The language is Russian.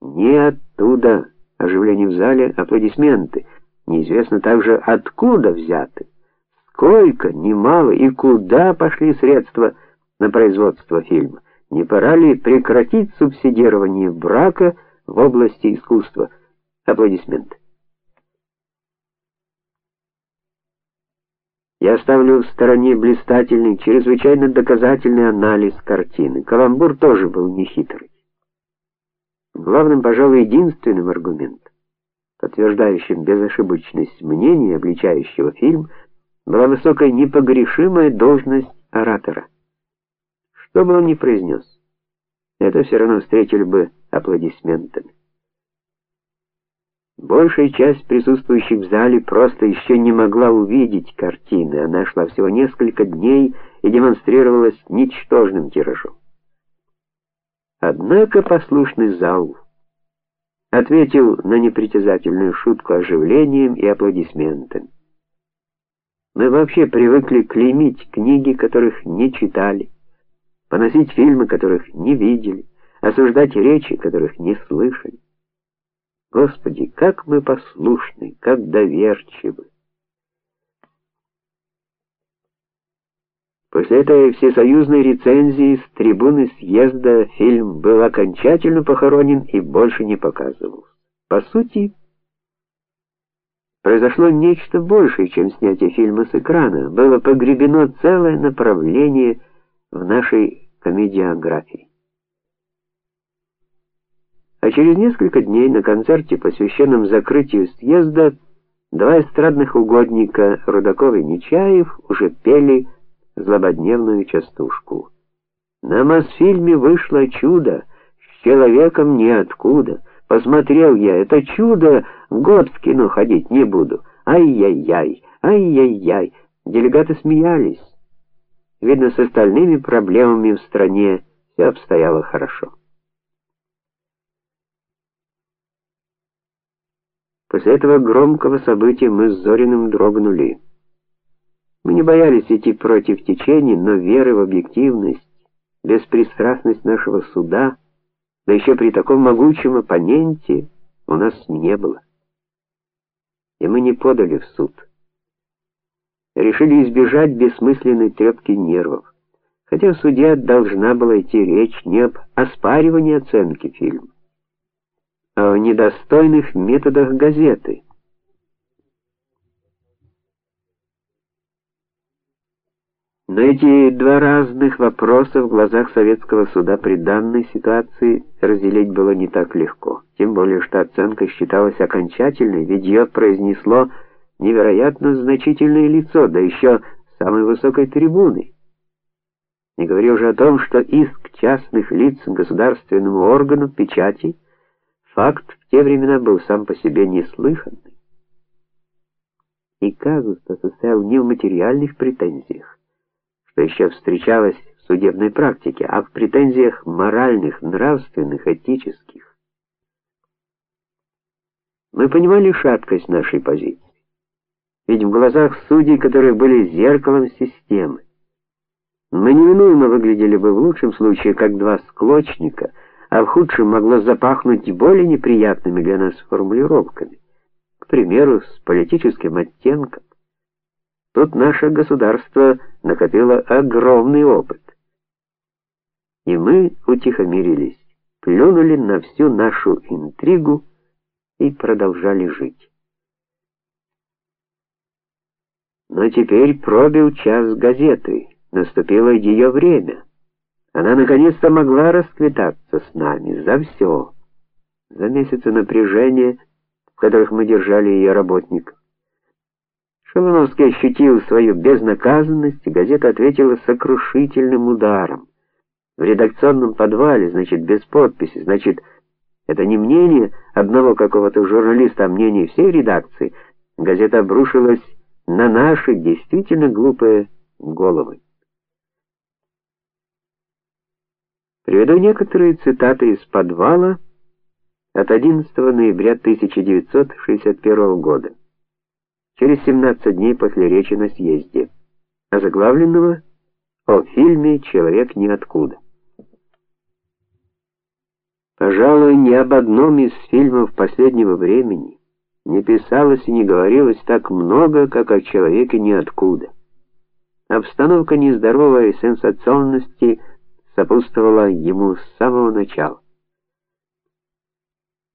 Не оттуда. Оживление в зале, аплодисменты. Неизвестно также откуда взяты. Сколько, немало и куда пошли средства на производство фильма. Не пора ли прекратить субсидирование брака в области искусства? Аплодисменты. Я оставлю в стороне блистательный, чрезвычайно доказательный анализ картины. Каламбур тоже был нехитрый. Главным, пожалуй, единственным аргументом, подтверждающим безошибочность мнения, обличающего фильм, была высокая непогрешимая должность оратора. Что бы он ни произнес, это все равно встретили бы аплодисментами. Большая часть присутствующих в зале просто еще не могла увидеть картины. Она шла всего несколько дней и демонстрировалась ничтожным тиражом. Однако послушный зал ответил на непритязательную шутку оживлением и аплодисментами. Мы вообще привыкли клеймить книги, которых не читали, поносить фильмы, которых не видели, осуждать речи, которых не слышали. Господи, как мы послушны, как доверчивы. После этой всесоюзной рецензии с трибуны съезда фильм был окончательно похоронен и больше не показывался. По сути, произошло нечто большее, чем снятие фильма с экрана. Было погребено целое направление в нашей комедиографии. А через несколько дней на концерте, посвященном закрытию съезда, два эстрадных угодника Рудаков и Нечаев уже пели злободневную частушку. На Мосфильме вышло чудо, с человеком ниоткуда. Посмотрел я это чудо, год в кино ходить не буду. Ай-яй-яй, ай-яй-яй. Делегаты смеялись. Видно, с остальными проблемами в стране все обстояло хорошо. После этого громкого события мы с Зориным дрогнули. Мы не боялись идти против течения, но веры в объективность, беспристрастность нашего суда, да еще при таком могучем оппоненте, у нас не было. И мы не подали в суд. Решили избежать бессмысленной трепки нервов. Хотя в суде должна была идти речь не об оспаривании оценки фильма, о недостойных методах газеты. Но эти два разных вопроса в глазах советского суда при данной ситуации разделить было не так легко. Тем более, что оценка считалась окончательной, ведь ее произнесло невероятно значительное лицо, да еще с самой высокой трибуны. Не говоря уже о том, что иск частных лиц к государственному органу печати Факт в те времена был сам по себе неслыханный. И казус-то состоял не в материальных претензиях, что еще встречалось в судебной практике, а в претензиях моральных, нравственных, этических. Мы понимали шаткость нашей позиции. Ведь в глазах судей, которые были зеркалом системы, мы неминуемо выглядели бы в лучшем случае как два склочника — а в худшем могло запахнуть более неприятными для нас формулировками. К примеру, с политическим оттенком. Тут наше государство накопило огромный опыт. И мы утихомирились, плюнули на всю нашу интригу и продолжали жить. Но теперь пробил час газеты, наступило ее время. Она наконец-то могла расквитаться с нами за все. За месяцы напряжения, в которых мы держали ее работников. Шалуновский ощутил свою безнаказанность, и газета ответила сокрушительным ударом. В редакционном подвале, значит, без подписи, значит, это не мнение одного какого-то журналиста, а мнение всей редакции. Газета обрушилась на наши действительно глупые головы. Приведу некоторые цитаты из подвала от 11 ноября 1961 года. Через 17 дней после речи на съезде, озаглавленного о фильме Человек ниоткуда. Пожалуй, ни об одном из фильмов последнего времени не писалось и не говорилось так много, как о человеке ниоткуда. Обстановка нездоровой сенсационности сопутствовала ему с самого начала.